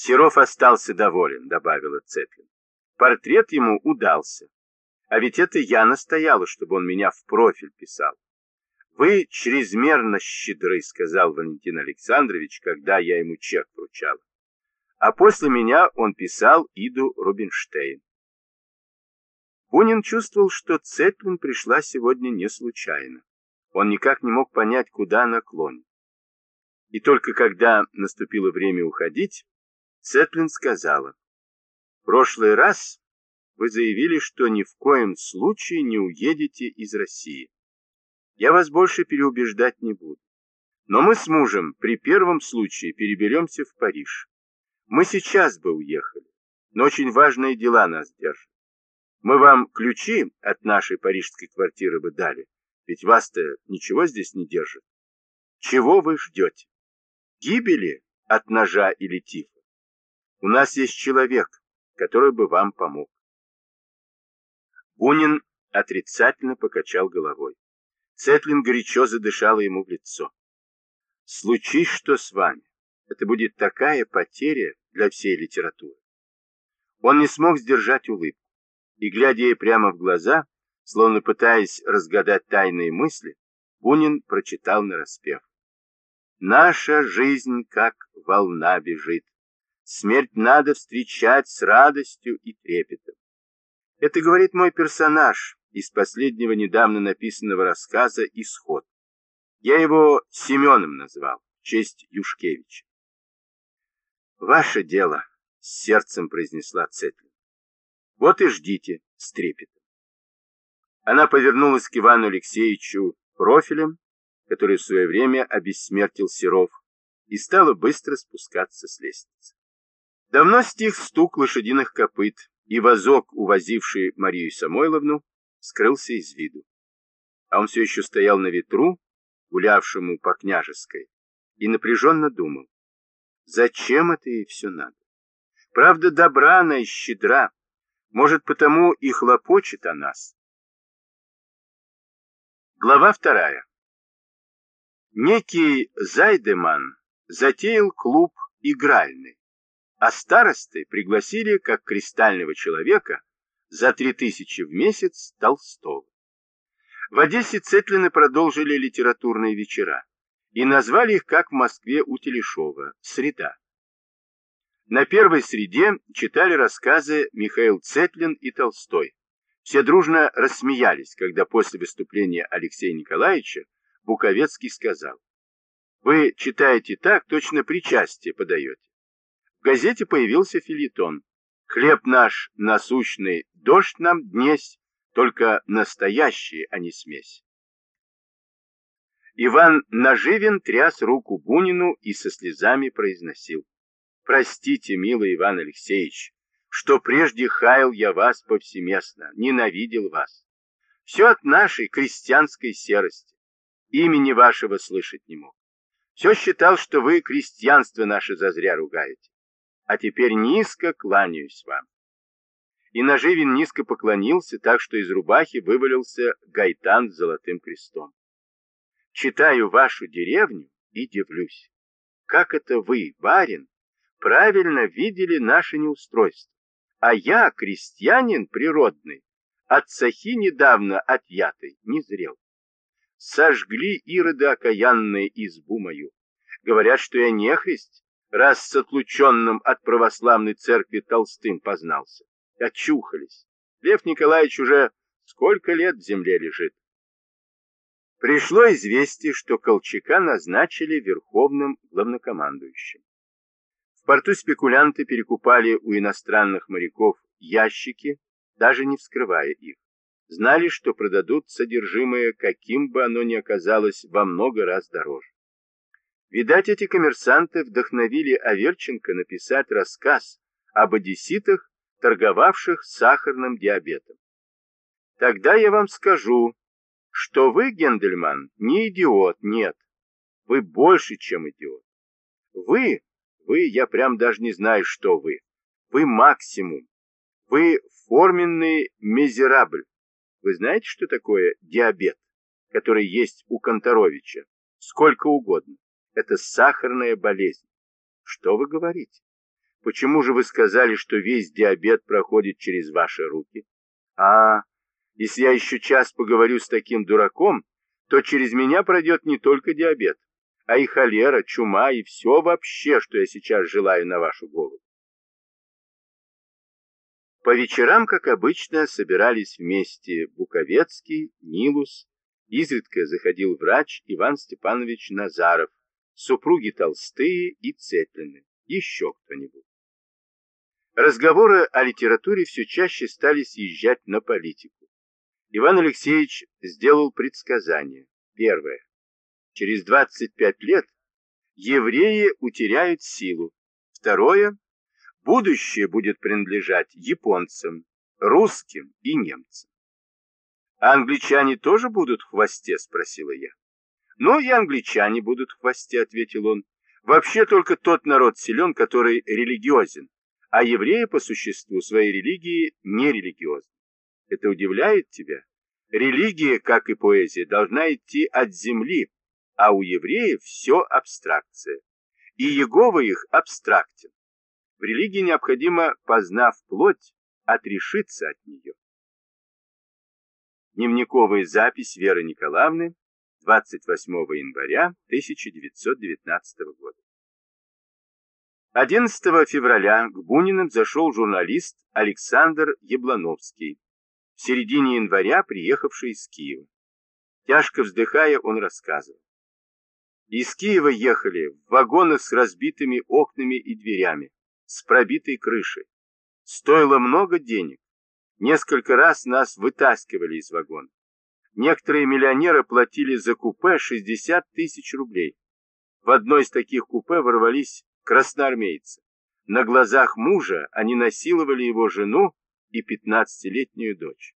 Серов остался доволен, добавила Цетлин. Портрет ему удался. А ведь это я настояла, чтобы он меня в профиль писал. Вы чрезмерно щедры, сказал Валентин Александрович, когда я ему чек вручала. А после меня он писал Иду Рубинштейн. Бунин чувствовал, что Цетлин пришла сегодня не случайно. Он никак не мог понять, куда она. И только когда наступило время уходить, Цетлин сказала, «В прошлый раз вы заявили, что ни в коем случае не уедете из России. Я вас больше переубеждать не буду. Но мы с мужем при первом случае переберемся в Париж. Мы сейчас бы уехали, но очень важные дела нас держат. Мы вам ключи от нашей парижской квартиры бы дали, ведь вас-то ничего здесь не держит. Чего вы ждете? Гибели от ножа или тифа? У нас есть человек, который бы вам помог. Бунин отрицательно покачал головой. Цетлин горячо задышала ему в лицо. Случись что с вами, это будет такая потеря для всей литературы. Он не смог сдержать улыбку, и, глядя ей прямо в глаза, словно пытаясь разгадать тайные мысли, Бунин прочитал нараспев. «Наша жизнь, как волна, бежит. Смерть надо встречать с радостью и трепетом. Это говорит мой персонаж из последнего недавно написанного рассказа «Исход». Я его Семеном назвал, в честь Юшкевича. «Ваше дело», — с сердцем произнесла Цетлин. «Вот и ждите с трепетом». Она повернулась к Ивану Алексеевичу профилем, который в свое время обессмертил Серов, и стала быстро спускаться с лестницы. Давно стих стук лошадиных копыт, и вазок, увозивший Марию Самойловну, скрылся из виду. А он все еще стоял на ветру, гулявшему по княжеской, и напряженно думал, зачем это ей все надо? Правда, добра она и щедра, может, потому и хлопочет о нас. Глава вторая. Некий Зайдеман затеял клуб игральный, а старосты пригласили как кристального человека за три тысячи в месяц Толстого. В Одессе Цетлины продолжили литературные вечера и назвали их, как в Москве у Телешова, «Среда». На первой среде читали рассказы Михаил Цетлин и Толстой. Все дружно рассмеялись, когда после выступления Алексея Николаевича Буковецкий сказал, «Вы читаете так, точно причастие подаете газете появился филитон. Хлеб наш насущный, дождь нам днесь, только настоящий, а не смесь. Иван Наживин тряс руку Бунину и со слезами произносил. «Простите, милый Иван Алексеевич, что прежде хаял я вас повсеместно, ненавидел вас. Все от нашей крестьянской серости. Имени вашего слышать не мог. Все считал, что вы крестьянство наше зазря ругаете а теперь низко кланяюсь вам. И Наживин низко поклонился, так что из рубахи вывалился гайтан с золотым крестом. Читаю вашу деревню и дивлюсь. Как это вы, барин, правильно видели наше неустройство, а я, крестьянин природный, от сахи недавно отъятый, не зрел. Сожгли ироды окаянные избу мою. Говорят, что я нехрист, раз с отлученным от православной церкви Толстым познался. Очухались. Лев Николаевич уже сколько лет в земле лежит. Пришло известие, что Колчака назначили верховным главнокомандующим. В порту спекулянты перекупали у иностранных моряков ящики, даже не вскрывая их. Знали, что продадут содержимое, каким бы оно ни оказалось, во много раз дороже. Видать, эти коммерсанты вдохновили Аверченко написать рассказ об одесситах, торговавших сахарным диабетом. Тогда я вам скажу, что вы, Гендельман, не идиот, нет. Вы больше, чем идиот. Вы, вы, я прям даже не знаю, что вы. Вы максимум. Вы форменный мизерабль. Вы знаете, что такое диабет, который есть у Конторовича? Сколько угодно. Это сахарная болезнь. Что вы говорите? Почему же вы сказали, что весь диабет проходит через ваши руки? А, если я еще час поговорю с таким дураком, то через меня пройдет не только диабет, а и холера, чума и все вообще, что я сейчас желаю на вашу голову. По вечерам, как обычно, собирались вместе Буковецкий, Нилус, изредка заходил врач Иван Степанович Назаров, супруги Толстые и Цетлины, еще кто-нибудь. Разговоры о литературе все чаще стали съезжать на политику. Иван Алексеевич сделал предсказание. Первое. Через 25 лет евреи утеряют силу. Второе. Будущее будет принадлежать японцам, русским и немцам. А англичане тоже будут в хвосте, спросила я. Ну и англичане будут в хвосте, ответил он. Вообще только тот народ силен, который религиозен, а евреи по существу своей религии не религиозны. Это удивляет тебя? Религия, как и поэзия, должна идти от земли, а у евреев все абстракция. И Егова их абстрактен. В религии необходимо, познав плоть, отрешиться от нее. Дневниковая запись Веры Николаевны 28 января 1919 года. 11 февраля к Буниным зашел журналист Александр Яблановский, в середине января приехавший из Киева. Тяжко вздыхая, он рассказывал. Из Киева ехали в вагонах с разбитыми окнами и дверями, с пробитой крышей. Стоило много денег. Несколько раз нас вытаскивали из вагона. Некоторые миллионеры платили за купе 60 тысяч рублей. В одно из таких купе ворвались красноармейцы. На глазах мужа они насиловали его жену и 15-летнюю дочь.